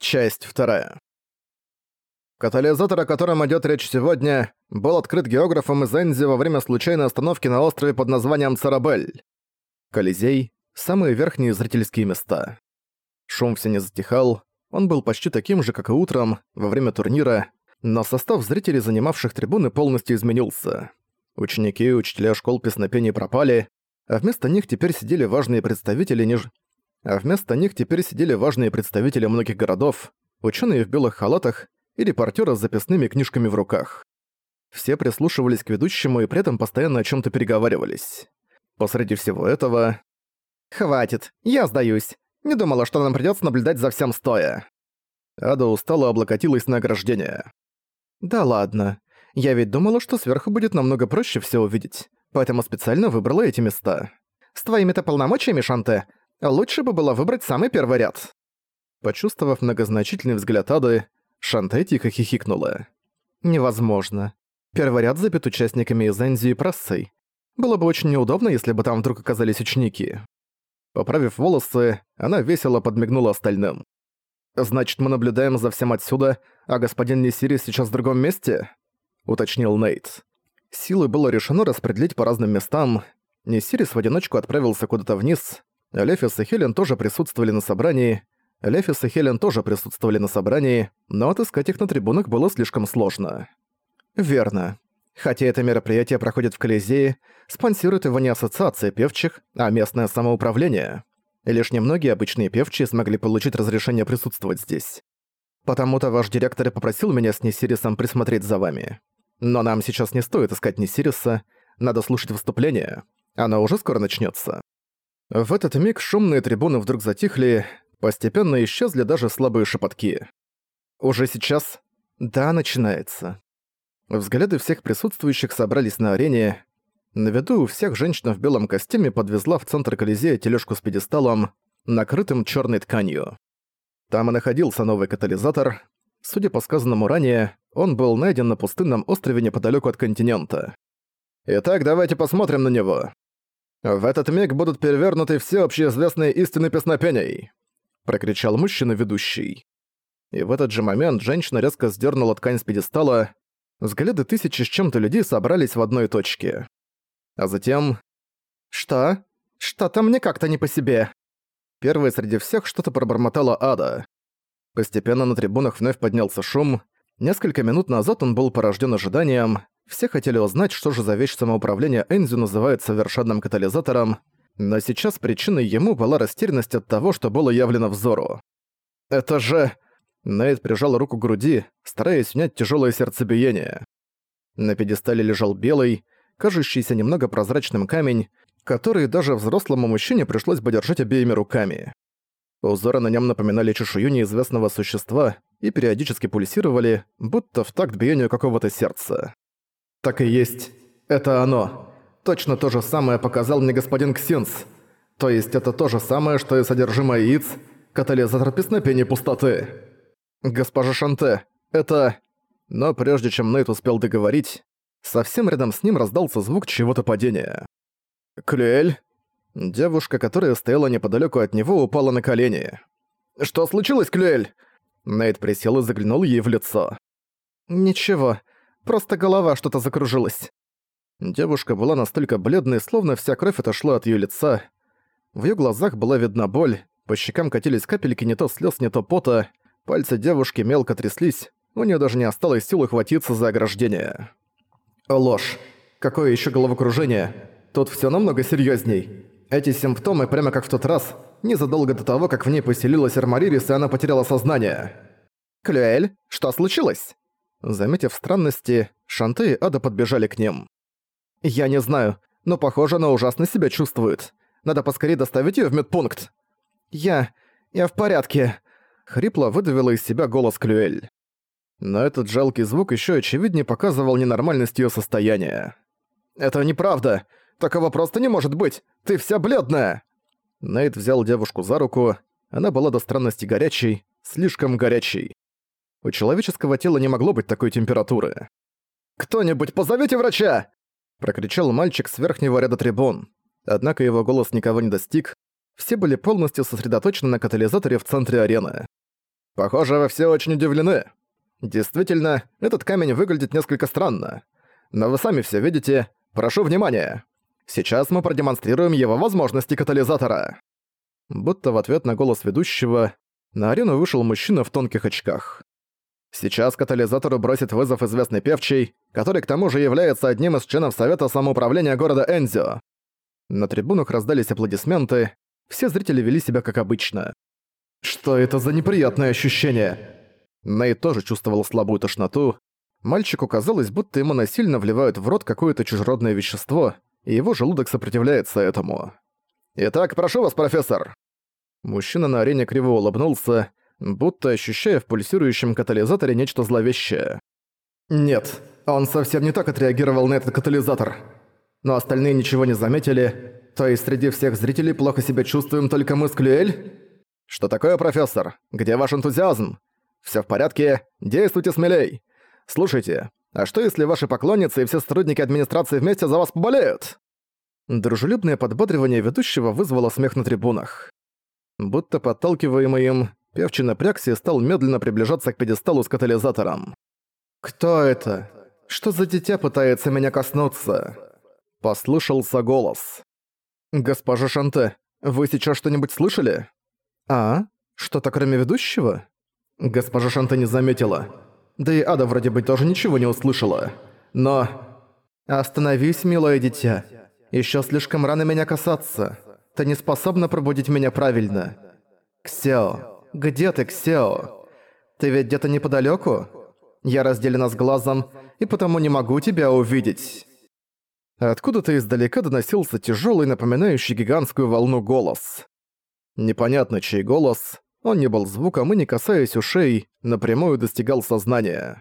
Часть вторая. Катализатор, о котором идет речь сегодня, был открыт географом из Энзи во время случайной остановки на острове под названием Царабель. Колизей — самые верхние зрительские места. Шум все не затихал, он был почти таким же, как и утром, во время турнира, но состав зрителей, занимавших трибуны, полностью изменился. Ученики и учителя школ песнопений пропали, а вместо них теперь сидели важные представители ниж а вместо них теперь сидели важные представители многих городов, ученые в белых халатах и репортеры с записными книжками в руках. Все прислушивались к ведущему и при этом постоянно о чем то переговаривались. Посреди всего этого... «Хватит, я сдаюсь. Не думала, что нам придется наблюдать за всем стоя». Ада устало облокотилась на ограждение. «Да ладно. Я ведь думала, что сверху будет намного проще все увидеть, поэтому специально выбрала эти места. С твоими-то полномочиями, Шанте, Лучше бы было выбрать самый первый ряд». Почувствовав многозначительный взгляд Ады, Шанте тихо хихикнула. «Невозможно. Первый ряд забит участниками из Энзи и прессой. Было бы очень неудобно, если бы там вдруг оказались ученики». Поправив волосы, она весело подмигнула остальным. «Значит, мы наблюдаем за всем отсюда, а господин Несири сейчас в другом месте?» — уточнил Нейт. Силы было решено распределить по разным местам. Несирис в одиночку отправился куда-то вниз, Лефис и Хелен тоже присутствовали на собрании. Лефис и Хелен тоже присутствовали на собрании, но отыскать их на трибунах было слишком сложно. Верно. Хотя это мероприятие проходит в Колизее, спонсирует его не ассоциация певчих, а местное самоуправление. И лишь немногие обычные певчие смогли получить разрешение присутствовать здесь. Потому-то ваш директор и попросил меня с Несирисом присмотреть за вами. Но нам сейчас не стоит искать Несириса, надо слушать выступление. Оно уже скоро начнется. В этот миг шумные трибуны вдруг затихли, постепенно исчезли даже слабые шепотки. Уже сейчас? Да, начинается. Взгляды всех присутствующих собрались на арене. На виду у всех женщина в белом костюме подвезла в центр Колизея тележку с пьедесталом, накрытым черной тканью. Там и находился новый катализатор. Судя по сказанному ранее, он был найден на пустынном острове неподалеку от континента. Итак, давайте посмотрим на него. «В этот миг будут перевернуты все общеизвестные истины песнопений!» — прокричал мужчина-ведущий. И в этот же момент женщина резко сдернула ткань с пьедестала, взгляды тысячи с чем-то людей собрались в одной точке. А затем... «Что? Что-то мне как-то не по себе!» Первой среди всех что-то пробормотала Ада. Постепенно на трибунах вновь поднялся шум. Несколько минут назад он был порожден ожиданием, все хотели узнать, что же за вещь самоуправления Энзю называют совершенным катализатором, но сейчас причиной ему была растерянность от того, что было явлено взору. «Это же...» Нейт прижал руку к груди, стараясь унять тяжелое сердцебиение. На пьедестале лежал белый, кажущийся немного прозрачным камень, который даже взрослому мужчине пришлось бы держать обеими руками. Узоры на нем напоминали чешую неизвестного существа и периодически пульсировали, будто в такт биению какого-то сердца. «Так и есть. Это оно. Точно то же самое показал мне господин Ксинс. То есть это то же самое, что и содержимое яиц, катализатор песнопения пустоты. Госпожа Шанте, это...» Но прежде чем Нейт успел договорить, совсем рядом с ним раздался звук чего-то падения. «Клюэль?» Девушка, которая стояла неподалеку от него, упала на колени. «Что случилось, Клюэль?» Нейт присел и заглянул ей в лицо. «Ничего. Просто голова что-то закружилась. Девушка была настолько бледной, словно вся кровь отошла от её лица. В её глазах была видна боль, по щекам катились капельки не то слез, не то пота, пальцы девушки мелко тряслись, у неё даже не осталось сил ухватиться за ограждение. Ложь. Какое ещё головокружение? Тут всё намного серьёзней. Эти симптомы, прямо как в тот раз, незадолго до того, как в ней поселилась Армаририс, и она потеряла сознание. «Клюэль, что случилось?» Заметив странности, Шанте и Ада подбежали к ним. «Я не знаю, но похоже, она ужасно себя чувствует. Надо поскорее доставить её в медпункт». «Я... я в порядке», — хрипло выдавила из себя голос Клюэль. Но этот жалкий звук ещё очевиднее показывал ненормальность её состояния. «Это неправда! Такого просто не может быть! Ты вся бледная!» Нейт взял девушку за руку. Она была до странности горячей, слишком горячей. У человеческого тела не могло быть такой температуры. «Кто-нибудь позовите врача!» Прокричал мальчик с верхнего ряда трибун. Однако его голос никого не достиг. Все были полностью сосредоточены на катализаторе в центре арены. Похоже, вы все очень удивлены. Действительно, этот камень выглядит несколько странно. Но вы сами все видите. Прошу внимания. Сейчас мы продемонстрируем его возможности катализатора. Будто в ответ на голос ведущего, на арену вышел мужчина в тонких очках. Сейчас катализатору бросит вызов известный певчий, который к тому же является одним из членов Совета самоуправления города Энзио. На трибунах раздались аплодисменты, все зрители вели себя как обычно. «Что это за неприятное ощущение?» Ней тоже чувствовал слабую тошноту. Мальчику казалось, будто ему насильно вливают в рот какое-то чужеродное вещество, и его желудок сопротивляется этому. «Итак, прошу вас, профессор!» Мужчина на арене криво улыбнулся, будто ощущая в пульсирующем катализаторе нечто зловещее. «Нет, он совсем не так отреагировал на этот катализатор. Но остальные ничего не заметили. То есть среди всех зрителей плохо себя чувствуем только мы с Клюэль?» «Что такое, профессор? Где ваш энтузиазм? Все в порядке, действуйте смелей. Слушайте, а что если ваши поклонницы и все сотрудники администрации вместе за вас поболеют?» Дружелюбное подбадривание ведущего вызвало смех на трибунах. Будто подталкиваемый им, певчий напрягся и стал медленно приближаться к пьедесталу с катализатором. «Кто это? Что за дитя пытается меня коснуться?» Послышался голос. «Госпожа Шанте, вы сейчас что-нибудь слышали?» «А? Что-то кроме ведущего?» Госпожа Шанте не заметила. Да и Ада вроде бы тоже ничего не услышала. Но... «Остановись, милое дитя. Ещё слишком рано меня касаться. Ты не способна пробудить меня правильно. Ксео, где ты, Ксео? Ты ведь где-то неподалёку? Я разделена с глазом, и потому не могу тебя увидеть». Откуда-то издалека доносился тяжёлый, напоминающий гигантскую волну голос. Непонятно, чей голос, он не был звуком и, не касаясь ушей, напрямую достигал сознания.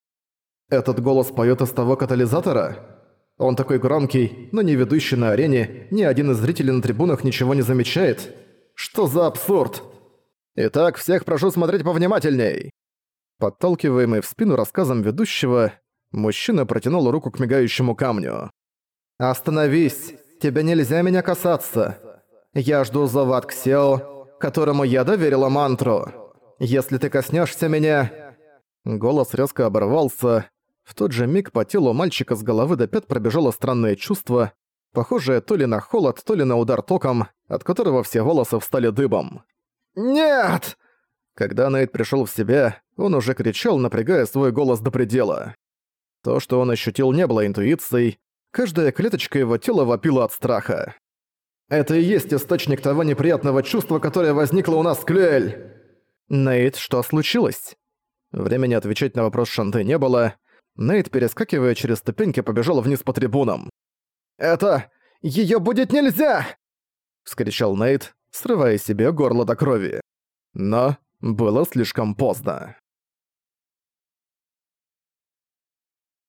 «Этот голос поёт из того катализатора?» Он такой громкий, но не ведущий на арене, ни один из зрителей на трибунах ничего не замечает. Что за абсурд? Итак, всех прошу смотреть повнимательней. Подталкиваемый в спину рассказом ведущего, мужчина протянул руку к мигающему камню. «Остановись! Тебе нельзя меня касаться! Я жду зова Ксео, которому я доверила мантру. Если ты коснешься меня...» Голос резко оборвался. В тот же миг по телу мальчика с головы до пят пробежало странное чувство, похожее то ли на холод, то ли на удар током, от которого все волосы встали дыбом. «Нет!» Когда Нейт пришел в себя, он уже кричал, напрягая свой голос до предела. То, что он ощутил, не было интуицией, каждая клеточка его тела вопила от страха. Это и есть источник того неприятного чувства, которое возникло у нас Клюэль. Нейт, что случилось? Времени отвечать на вопрос Шанты не было. Нейт, перескакивая через ступеньки, побежал вниз по трибунам. «Это... её будет нельзя!» — вскричал Нейт, срывая себе горло до крови. Но было слишком поздно.